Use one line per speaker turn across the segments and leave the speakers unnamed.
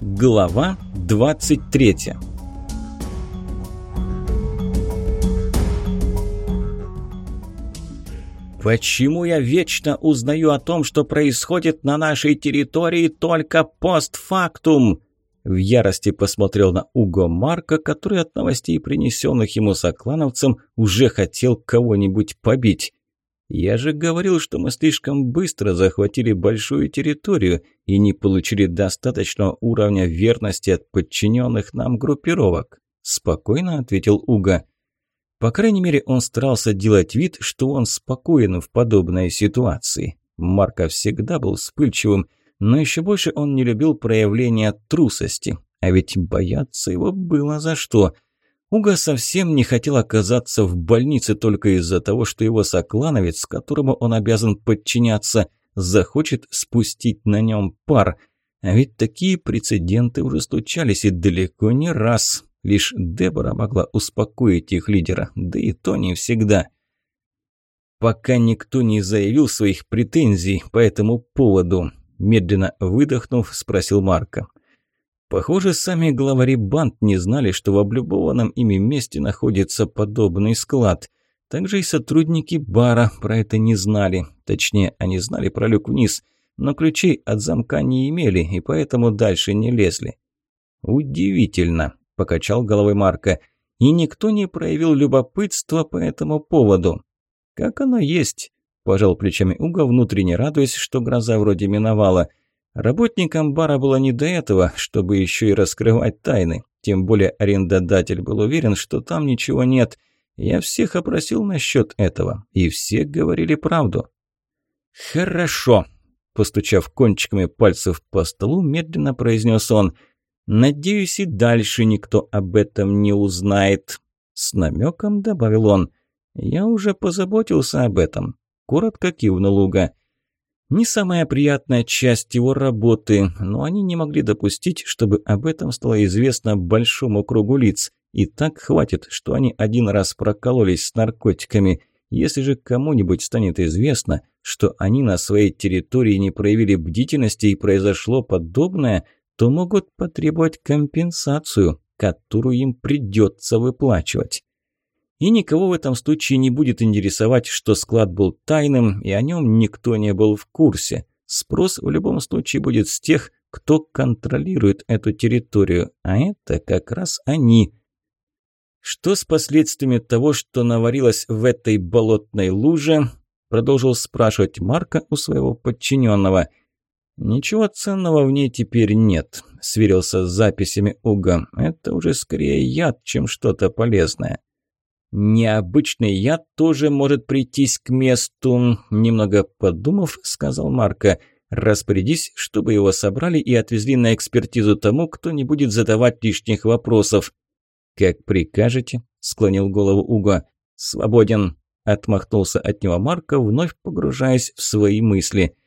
Глава 23 Почему я вечно узнаю о том, что происходит на нашей территории только постфактум? В ярости посмотрел на Уго Марка, который от новостей, принесенных ему соклановцем, уже хотел кого-нибудь побить. «Я же говорил, что мы слишком быстро захватили большую территорию и не получили достаточного уровня верности от подчиненных нам группировок», – спокойно ответил Уго. По крайней мере, он старался делать вид, что он спокоен в подобной ситуации. Марко всегда был вспыльчивым, но еще больше он не любил проявления трусости. А ведь бояться его было за что. Уга совсем не хотел оказаться в больнице только из-за того, что его соклановец, которому он обязан подчиняться, захочет спустить на нем пар. А ведь такие прецеденты уже случались и далеко не раз. Лишь Дебора могла успокоить их лидера, да и то не всегда. Пока никто не заявил своих претензий по этому поводу, медленно выдохнув, спросил Марка. Похоже, сами главари банд не знали, что в облюбованном ими месте находится подобный склад. Также и сотрудники бара про это не знали. Точнее, они знали про люк вниз, но ключей от замка не имели и поэтому дальше не лезли. Удивительно. – покачал головой Марка. «И никто не проявил любопытства по этому поводу». «Как оно есть», – пожал плечами Уга, внутренне радуясь, что гроза вроде миновала. Работникам бара было не до этого, чтобы еще и раскрывать тайны. Тем более арендодатель был уверен, что там ничего нет. Я всех опросил насчет этого, и все говорили правду. «Хорошо», – постучав кончиками пальцев по столу, медленно произнес он – Надеюсь, и дальше никто об этом не узнает. С намеком добавил он. Я уже позаботился об этом. Коротко кивнул Луга. Не самая приятная часть его работы, но они не могли допустить, чтобы об этом стало известно большому кругу лиц. И так хватит, что они один раз прокололись с наркотиками. Если же кому-нибудь станет известно, что они на своей территории не проявили бдительности и произошло подобное, то могут потребовать компенсацию, которую им придется выплачивать. И никого в этом случае не будет интересовать, что склад был тайным, и о нем никто не был в курсе. Спрос в любом случае будет с тех, кто контролирует эту территорию, а это как раз они. Что с последствиями того, что наварилось в этой болотной луже, продолжил спрашивать Марка у своего подчиненного – «Ничего ценного в ней теперь нет», – сверился с записями Уга. «Это уже скорее яд, чем что-то полезное». «Необычный яд тоже может прийтись к месту», – немного подумав, сказал Марко. «Распорядись, чтобы его собрали и отвезли на экспертизу тому, кто не будет задавать лишних вопросов». «Как прикажете», – склонил голову Уга. «Свободен», – отмахнулся от него Марко, вновь погружаясь в свои мысли –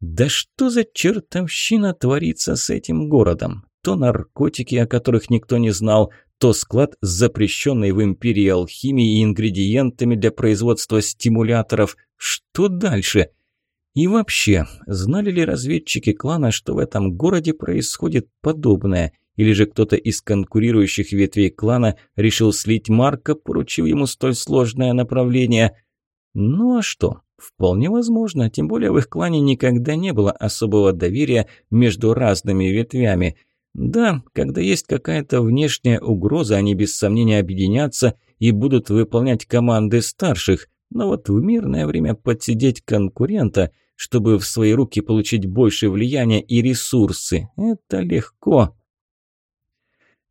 да что за чертовщина творится с этим городом? То наркотики, о которых никто не знал, то склад с запрещенной в империи алхимией и ингредиентами для производства стимуляторов. Что дальше? И вообще, знали ли разведчики клана, что в этом городе происходит подобное? Или же кто-то из конкурирующих ветвей клана решил слить Марка, поручив ему столь сложное направление? Ну а что? Вполне возможно, тем более в их клане никогда не было особого доверия между разными ветвями. Да, когда есть какая-то внешняя угроза, они без сомнения объединятся и будут выполнять команды старших, но вот в мирное время подсидеть конкурента, чтобы в свои руки получить больше влияния и ресурсы, это легко.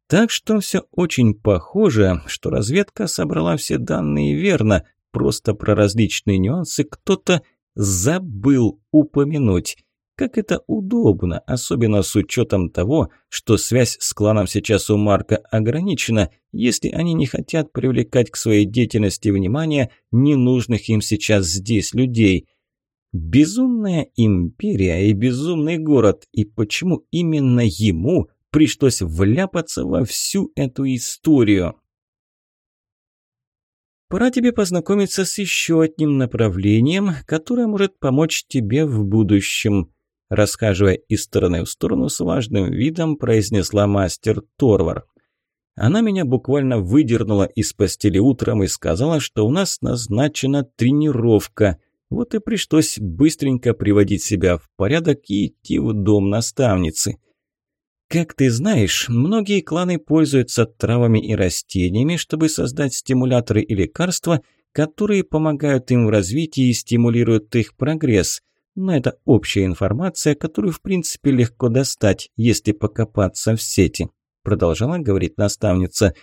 Так что все очень похоже, что разведка собрала все данные верно, просто про различные нюансы кто-то забыл упомянуть. Как это удобно, особенно с учетом того, что связь с кланом сейчас у Марка ограничена, если они не хотят привлекать к своей деятельности внимание ненужных им сейчас здесь людей. Безумная империя и безумный город, и почему именно ему пришлось вляпаться во всю эту историю? Пора тебе познакомиться с еще одним направлением, которое может помочь тебе в будущем. Расхаживая из стороны в сторону с важным видом, произнесла мастер Торвар. Она меня буквально выдернула из постели утром и сказала, что у нас назначена тренировка. Вот и пришлось быстренько приводить себя в порядок и идти в дом наставницы. Как ты знаешь, многие кланы пользуются травами и растениями, чтобы создать стимуляторы и лекарства, которые помогают им в развитии и стимулируют их прогресс. Но это общая информация, которую в принципе легко достать, если покопаться в сети продолжала говорить наставница.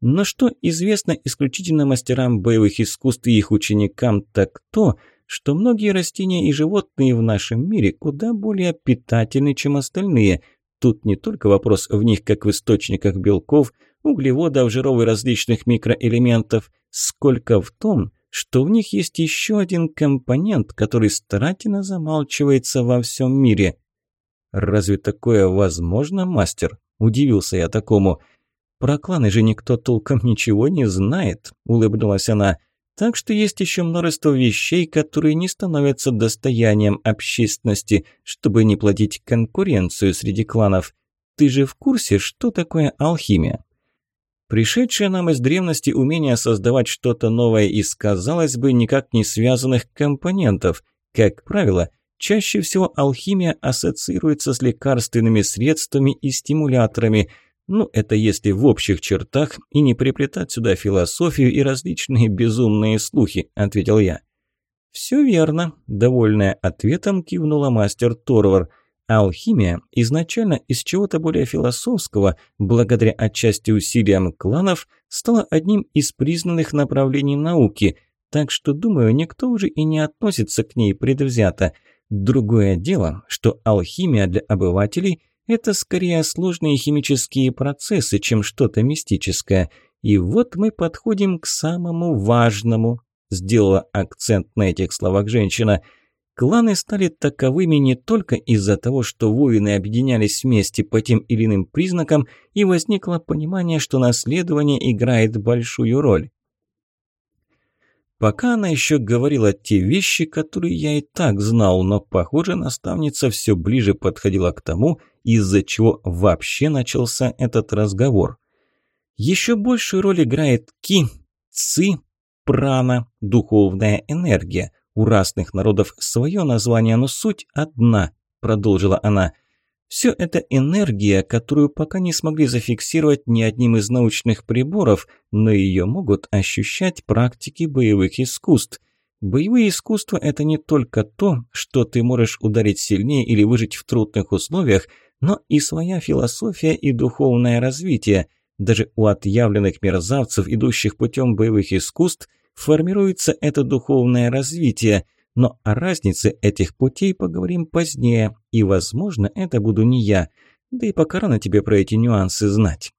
Но что известно исключительно мастерам боевых искусств и их ученикам, так то, что многие растения и животные в нашем мире куда более питательны, чем остальные. Тут не только вопрос в них, как в источниках белков, углеводов, жиров и различных микроэлементов, сколько в том, что в них есть еще один компонент, который старательно замалчивается во всем мире. Разве такое возможно, мастер? Удивился я такому. «Про кланы же никто толком ничего не знает», – улыбнулась она. «Так что есть еще множество вещей, которые не становятся достоянием общественности, чтобы не платить конкуренцию среди кланов. Ты же в курсе, что такое алхимия?» Пришедшее нам из древности умение создавать что-то новое из, казалось бы, никак не связанных компонентов. Как правило – Чаще всего алхимия ассоциируется с лекарственными средствами и стимуляторами. Ну, это если в общих чертах и не приплетать сюда философию и различные безумные слухи, ответил я. «Все верно», – довольная ответом кивнула мастер Торвар. Алхимия изначально из чего-то более философского, благодаря отчасти усилиям кланов, стала одним из признанных направлений науки, так что, думаю, никто уже и не относится к ней предвзято – Другое дело, что алхимия для обывателей – это скорее сложные химические процессы, чем что-то мистическое. И вот мы подходим к самому важному, сделала акцент на этих словах женщина. Кланы стали таковыми не только из-за того, что воины объединялись вместе по тем или иным признакам, и возникло понимание, что наследование играет большую роль. Пока она еще говорила те вещи, которые я и так знал, но, похоже, наставница все ближе подходила к тому, из-за чего вообще начался этот разговор. Еще большую роль играет ки, ци, прана, духовная энергия. У разных народов свое название, но суть одна, продолжила она – все это энергия, которую пока не смогли зафиксировать ни одним из научных приборов, но ее могут ощущать практики боевых искусств. Боевые искусства – это не только то, что ты можешь ударить сильнее или выжить в трудных условиях, но и своя философия и духовное развитие. Даже у отъявленных мерзавцев, идущих путем боевых искусств, формируется это духовное развитие – но о разнице этих путей поговорим позднее, и, возможно, это буду не я. Да и пока рано тебе про эти нюансы знать.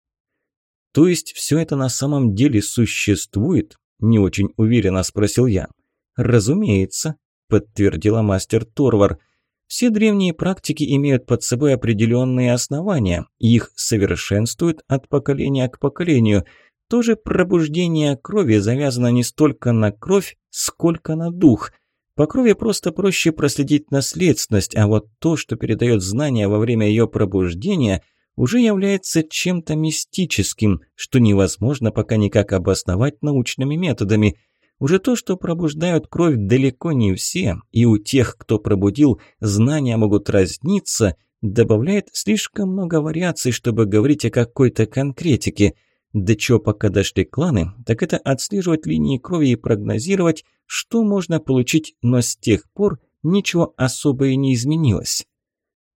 То есть все это на самом деле существует? Не очень уверенно спросил я. Разумеется, подтвердила мастер Торвар. Все древние практики имеют под собой определенные основания, их совершенствуют от поколения к поколению. Тоже пробуждение крови завязано не столько на кровь, сколько на дух. По крови просто проще проследить наследственность, а вот то, что передает знания во время ее пробуждения, уже является чем-то мистическим, что невозможно пока никак обосновать научными методами. Уже то, что пробуждают кровь далеко не все, и у тех, кто пробудил, знания могут разниться, добавляет слишком много вариаций, чтобы говорить о какой-то конкретике – до чего пока дошли кланы, так это отслеживать линии крови и прогнозировать, что можно получить, но с тех пор ничего особо не изменилось.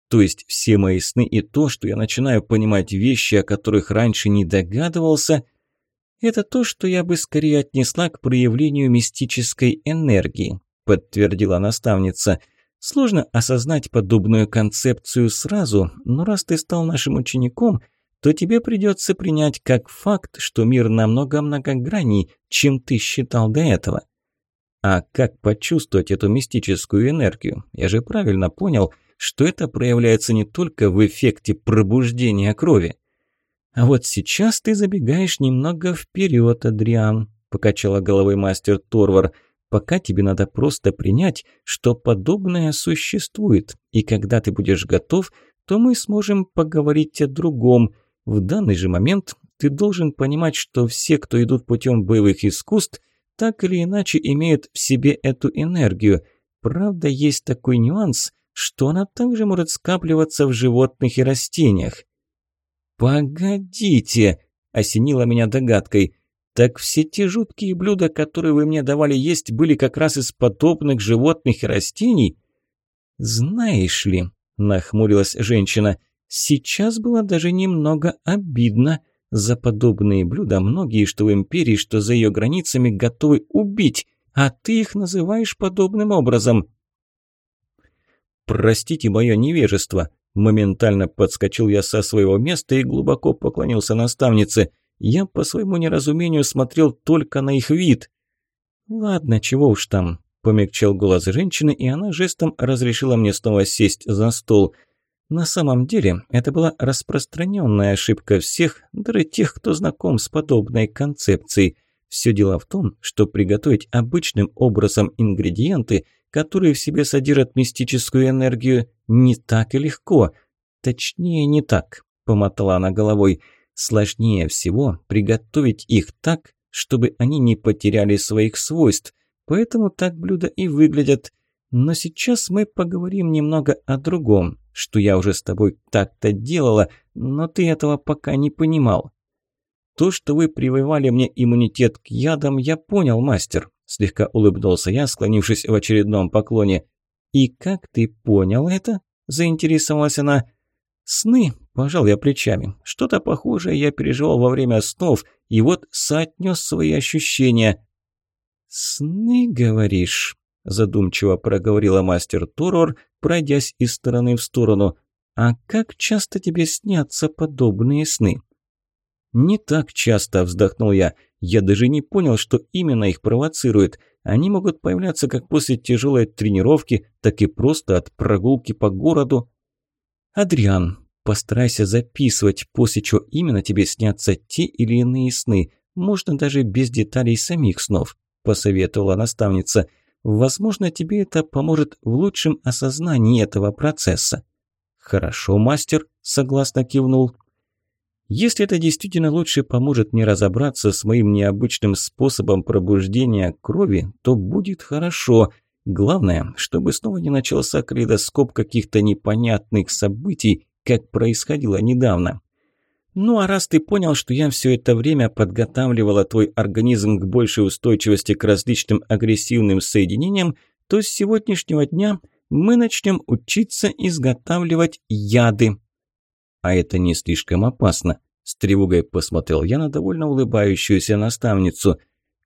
То есть все мои сны и то, что я начинаю понимать вещи, о которых раньше не догадывался, это то, что я бы скорее отнесла к проявлению мистической энергии, подтвердила наставница. Сложно осознать подобную концепцию сразу, но раз ты стал нашим учеником – то тебе придется принять как факт, что мир намного многогранней, чем ты считал до этого. А как почувствовать эту мистическую энергию? Я же правильно понял, что это проявляется не только в эффекте пробуждения крови. А вот сейчас ты забегаешь немного вперед, Адриан, покачала головой мастер Торвар. Пока тебе надо просто принять, что подобное существует, и когда ты будешь готов, то мы сможем поговорить о другом. В данный же момент ты должен понимать, что все, кто идут путем боевых искусств, так или иначе имеют в себе эту энергию. Правда, есть такой нюанс, что она также может скапливаться в животных и растениях. «Погодите!» – осенила меня догадкой. «Так все те жуткие блюда, которые вы мне давали есть, были как раз из подобных животных и растений?» «Знаешь ли», – нахмурилась женщина, – «сейчас было даже немного обидно». За подобные блюда многие, что в империи, что за ее границами, готовы убить, а ты их называешь подобным образом. «Простите мое невежество», Моментально подскочил я со своего места и глубоко поклонился наставнице. Я по своему неразумению смотрел только на их вид. «Ладно, чего уж там», – помягчал голос женщины, и она жестом разрешила мне снова сесть за стол. На самом деле, это была распространенная ошибка всех, даже тех, кто знаком с подобной концепцией. Все дело в том, что приготовить обычным образом ингредиенты – которые в себе содержат мистическую энергию, не так и легко. Точнее, не так, помотала она головой. Сложнее всего приготовить их так, чтобы они не потеряли своих свойств. Поэтому так блюда и выглядят. Но сейчас мы поговорим немного о другом, что я уже с тобой так-то делала, но ты этого пока не понимал. То, что вы прививали мне иммунитет к ядам, я понял, мастер. Слегка улыбнулся я, склонившись в очередном поклоне. «И как ты понял это?» – заинтересовалась она. «Сны», – пожал я плечами. «Что-то похожее я переживал во время снов, и вот соотнес свои ощущения». «Сны, говоришь?» – задумчиво проговорила мастер Торор, пройдясь из стороны в сторону. «А как часто тебе снятся подобные сны?» «Не так часто», – вздохнул я. Я даже не понял, что именно их провоцирует. Они могут появляться как после тяжелой тренировки, так и просто от прогулки по городу. Адриан, постарайся записывать, после чего именно тебе снятся те или иные сны. Можно даже без деталей самих снов, посоветовала наставница. Возможно, тебе это поможет в лучшем осознании этого процесса. Хорошо, мастер, согласно кивнул. Если это действительно лучше поможет мне разобраться с моим необычным способом пробуждения крови, то будет хорошо. Главное, чтобы снова не начался калейдоскоп каких-то непонятных событий, как происходило недавно. Ну а раз ты понял, что я все это время подготавливала твой организм к большей устойчивости к различным агрессивным соединениям, то с сегодняшнего дня мы начнем учиться изготавливать яды. А это не слишком опасно. С тревогой посмотрел я на довольно улыбающуюся наставницу.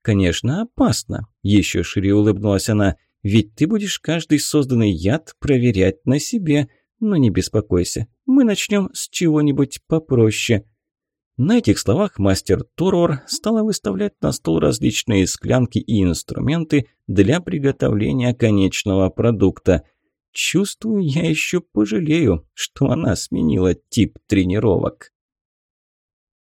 «Конечно, опасно», – еще шире улыбнулась она. «Ведь ты будешь каждый созданный яд проверять на себе. Но не беспокойся, мы начнем с чего-нибудь попроще». На этих словах мастер Торор стала выставлять на стол различные склянки и инструменты для приготовления конечного продукта – Чувствую, я еще пожалею, что она сменила тип тренировок.